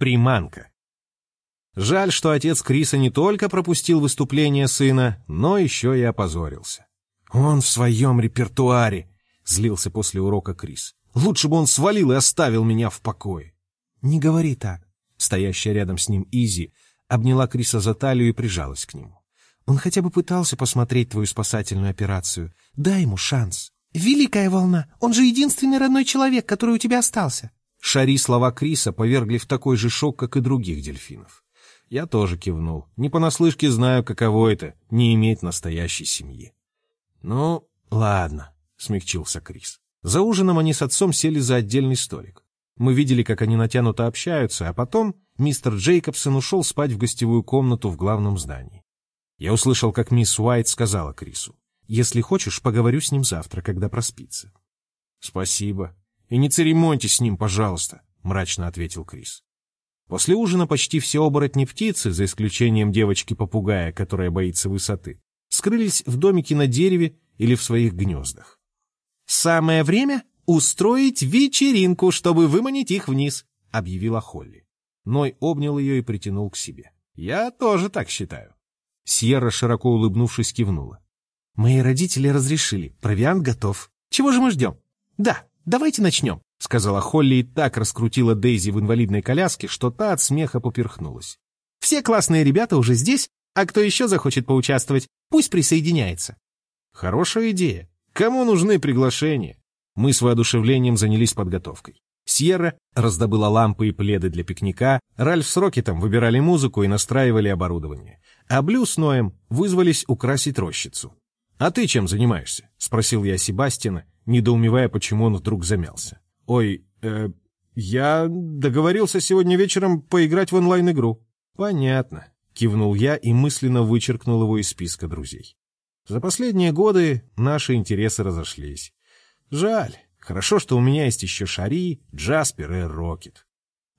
Приманка. Жаль, что отец Криса не только пропустил выступление сына, но еще и опозорился. «Он в своем репертуаре», — злился после урока Крис. «Лучше бы он свалил и оставил меня в покое». «Не говори так». Стоящая рядом с ним Изи обняла Криса за талию и прижалась к нему. «Он хотя бы пытался посмотреть твою спасательную операцию. Дай ему шанс». «Великая волна! Он же единственный родной человек, который у тебя остался!» Шари слова Криса повергли в такой же шок, как и других дельфинов. Я тоже кивнул. Не понаслышке знаю, каково это — не иметь настоящей семьи. «Ну, ладно», — смягчился Крис. За ужином они с отцом сели за отдельный столик. Мы видели, как они натянуто общаются, а потом мистер Джейкобсон ушел спать в гостевую комнату в главном здании. Я услышал, как мисс Уайт сказала Крису. «Если хочешь, поговорю с ним завтра, когда проспится». «Спасибо. И не церемоньтесь с ним, пожалуйста», — мрачно ответил Крис. После ужина почти все оборотни птицы, за исключением девочки-попугая, которая боится высоты, скрылись в домике на дереве или в своих гнездах. «Самое время устроить вечеринку, чтобы выманить их вниз», — объявила Холли. Ной обнял ее и притянул к себе. «Я тоже так считаю». Сьерра, широко улыбнувшись, кивнула. «Мои родители разрешили. Провиант готов. Чего же мы ждем? Да, давайте начнем». — сказала Холли и так раскрутила Дейзи в инвалидной коляске, что та от смеха поперхнулась. «Все классные ребята уже здесь, а кто еще захочет поучаствовать, пусть присоединяется». «Хорошая идея. Кому нужны приглашения?» Мы с воодушевлением занялись подготовкой. Сьерра раздобыла лампы и пледы для пикника, Ральф с Рокетом выбирали музыку и настраивали оборудование, а Блю с Ноем вызвались украсить рощицу. «А ты чем занимаешься?» — спросил я Себастина, недоумевая, почему он вдруг замялся. «Ой, э, я договорился сегодня вечером поиграть в онлайн-игру». «Понятно», — кивнул я и мысленно вычеркнул его из списка друзей. За последние годы наши интересы разошлись. Жаль. Хорошо, что у меня есть еще Шари, Джаспер и Рокет.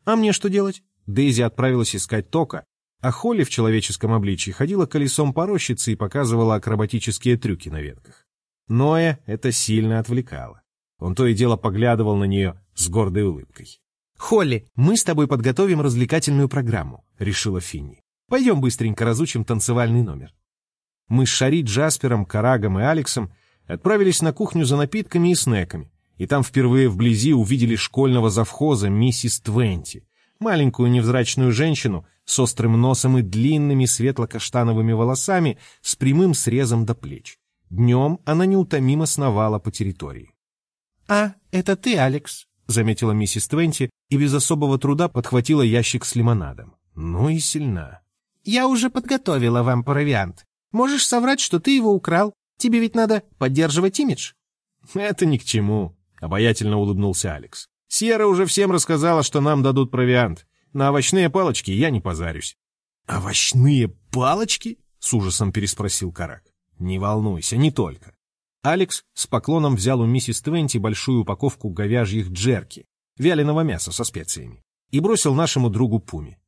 А мне что делать? Дейзи отправилась искать Тока, а Холли в человеческом обличии ходила колесом по рощице и показывала акробатические трюки на ветках. Ноя это сильно отвлекало. Он то и дело поглядывал на нее с гордой улыбкой. «Холли, мы с тобой подготовим развлекательную программу», — решила Финни. «Пойдем быстренько разучим танцевальный номер». Мы с Шари, Джаспером, Карагом и Алексом отправились на кухню за напитками и снеками, и там впервые вблизи увидели школьного завхоза миссис Твенти, маленькую невзрачную женщину с острым носом и длинными светло-каштановыми волосами с прямым срезом до плеч. Днем она неутомимо сновала по территории. «А, это ты, Алекс», — заметила миссис Твенти и без особого труда подхватила ящик с лимонадом. Ну и сильна. «Я уже подготовила вам провиант. Можешь соврать, что ты его украл. Тебе ведь надо поддерживать имидж». «Это ни к чему», — обаятельно улыбнулся Алекс. «Сьерра уже всем рассказала, что нам дадут провиант. На овощные палочки я не позарюсь». «Овощные палочки?» — с ужасом переспросил Карак. «Не волнуйся, не только. Алекс с поклоном взял у миссис Твенти большую упаковку говяжьих джерки, вяленого мяса со специями, и бросил нашему другу Пуме.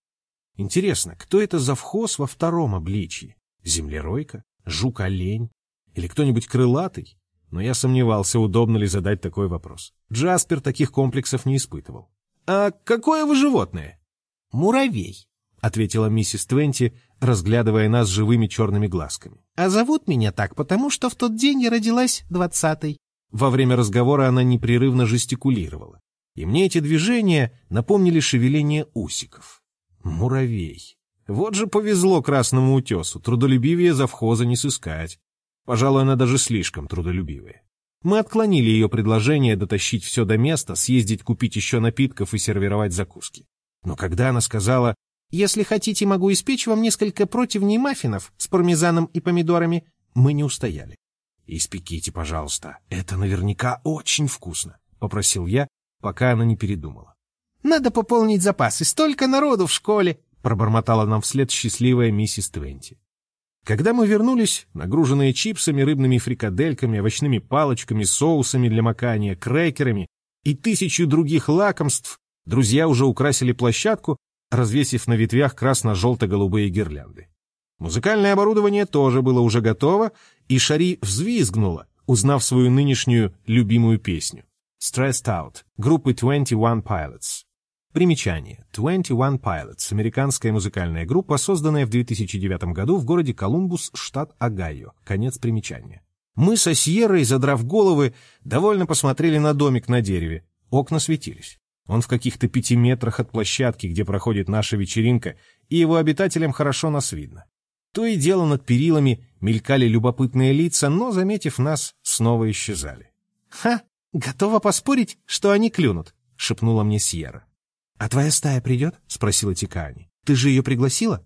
Интересно, кто это за вхоз во втором обличье? Землеройка? Жук-олень? Или кто-нибудь крылатый? Но я сомневался, удобно ли задать такой вопрос. Джаспер таких комплексов не испытывал. «А какое вы животное?» «Муравей», — ответила миссис Твенти, разглядывая нас живыми черными глазками. «А зовут меня так, потому что в тот день я родилась двадцатой». Во время разговора она непрерывно жестикулировала, и мне эти движения напомнили шевеление усиков. Муравей. Вот же повезло красному утесу, трудолюбивее завхоза не сыскать. Пожалуй, она даже слишком трудолюбивая. Мы отклонили ее предложение дотащить все до места, съездить купить еще напитков и сервировать закуски. Но когда она сказала если хотите, могу испечь вам несколько противней маффинов с пармезаном и помидорами. Мы не устояли. «Испеките, пожалуйста. Это наверняка очень вкусно», — попросил я, пока она не передумала. «Надо пополнить запасы. Столько народу в школе!» — пробормотала нам вслед счастливая миссис Твенти. Когда мы вернулись, нагруженные чипсами, рыбными фрикадельками, овощными палочками, соусами для макания, крекерами и тысячу других лакомств, друзья уже украсили площадку, развесив на ветвях красно-желто-голубые гирлянды. Музыкальное оборудование тоже было уже готово, и Шари взвизгнула, узнав свою нынешнюю любимую песню «Stressed Out» группы 21 Pilots. Примечание. 21 Pilots – американская музыкальная группа, созданная в 2009 году в городе Колумбус, штат Огайо. Конец примечания. Мы со Сьеррой, задрав головы, довольно посмотрели на домик на дереве. Окна светились. Он в каких-то пяти метрах от площадки, где проходит наша вечеринка, и его обитателям хорошо нас видно. То и дело над перилами мелькали любопытные лица, но, заметив нас, снова исчезали. «Ха! Готова поспорить, что они клюнут», — шепнула мне Сьерра. «А твоя стая придет?» — спросила Тикани. «Ты же ее пригласила?»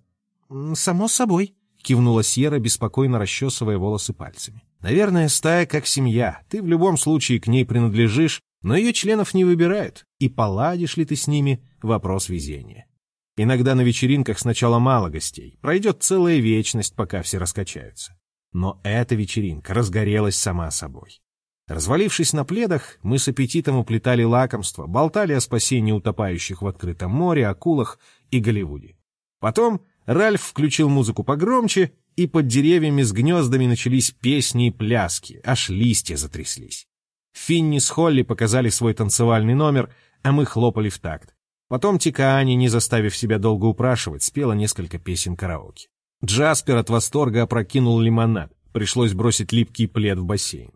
«Само собой», — кивнула Сьерра, беспокойно расчесывая волосы пальцами. «Наверное, стая как семья. Ты в любом случае к ней принадлежишь, но ее членов не выбирают, и поладишь ли ты с ними — вопрос везения. Иногда на вечеринках сначала мало гостей, пройдет целая вечность, пока все раскачаются. Но эта вечеринка разгорелась сама собой. Развалившись на пледах, мы с аппетитом уплетали лакомства, болтали о спасении утопающих в открытом море, акулах и Голливуде. Потом Ральф включил музыку погромче, и под деревьями с гнездами начались песни и пляски, аж листья затряслись. Финни с Холли показали свой танцевальный номер, а мы хлопали в такт. Потом Тикаани, не заставив себя долго упрашивать, спела несколько песен караоке. Джаспер от восторга опрокинул лимонад, пришлось бросить липкий плед в бассейн.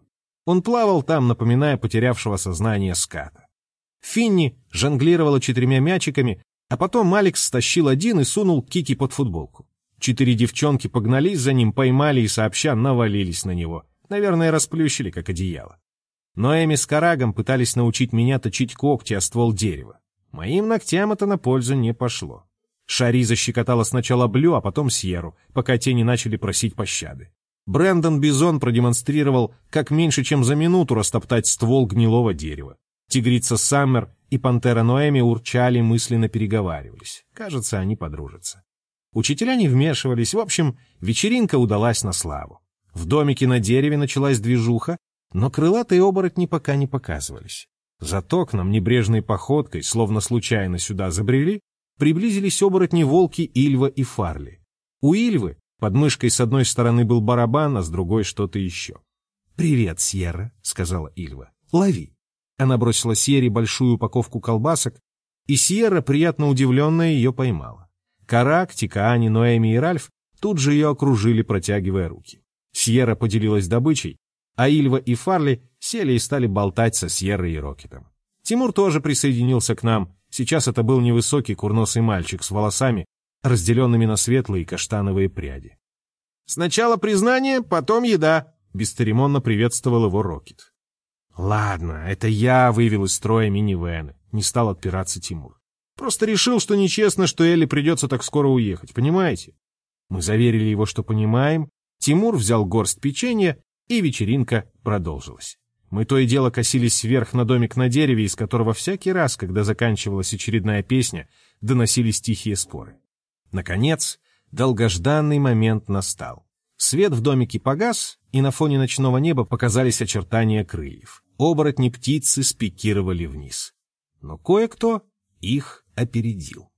Он плавал там, напоминая потерявшего сознание ската. Финни жонглировала четырьмя мячиками, а потом Алекс стащил один и сунул Кики под футболку. Четыре девчонки погнались за ним, поймали и сообща навалились на него. Наверное, расплющили, как одеяло. Но Эми с Карагом пытались научить меня точить когти о ствол дерева. Моим ногтям это на пользу не пошло. Шари защекотала сначала Блю, а потом Сьеру, пока те не начали просить пощады. Брэндон Бизон продемонстрировал, как меньше чем за минуту растоптать ствол гнилого дерева. Тигрица Саммер и пантера Ноэми урчали, мысленно переговаривались. Кажется, они подружатся. Учителя не вмешивались, в общем, вечеринка удалась на славу. В домике на дереве началась движуха, но крылатые оборотни пока не показывались. Зато к нам небрежной походкой, словно случайно сюда забрели, приблизились оборотни-волки Ильва и Фарли. У Ильвы под мышкой с одной стороны был барабан, а с другой что-то еще. «Привет, Сьерра», — сказала Ильва. «Лови». Она бросила Сьерре большую упаковку колбасок, и Сьерра, приятно удивленная, ее поймала. Карак, Тикаани, Ноэми и Ральф тут же ее окружили, протягивая руки. Сьерра поделилась добычей, а Ильва и Фарли сели и стали болтать со Сьеррой и Рокетом. Тимур тоже присоединился к нам. Сейчас это был невысокий курносый мальчик с волосами, разделенными на светлые каштановые пряди. «Сначала признание, потом еда», — бесцеремонно приветствовал его Рокет. «Ладно, это я вывел из строя минивэны», — не стал отпираться Тимур. «Просто решил, что нечестно, что Элли придется так скоро уехать, понимаете?» Мы заверили его, что понимаем. Тимур взял горсть печенья и вечеринка продолжилась. Мы то и дело косились вверх на домик на дереве, из которого всякий раз, когда заканчивалась очередная песня, доносились тихие споры. Наконец, долгожданный момент настал. Свет в домике погас, и на фоне ночного неба показались очертания крыльев. Оборотни птицы спикировали вниз. Но кое-кто их опередил.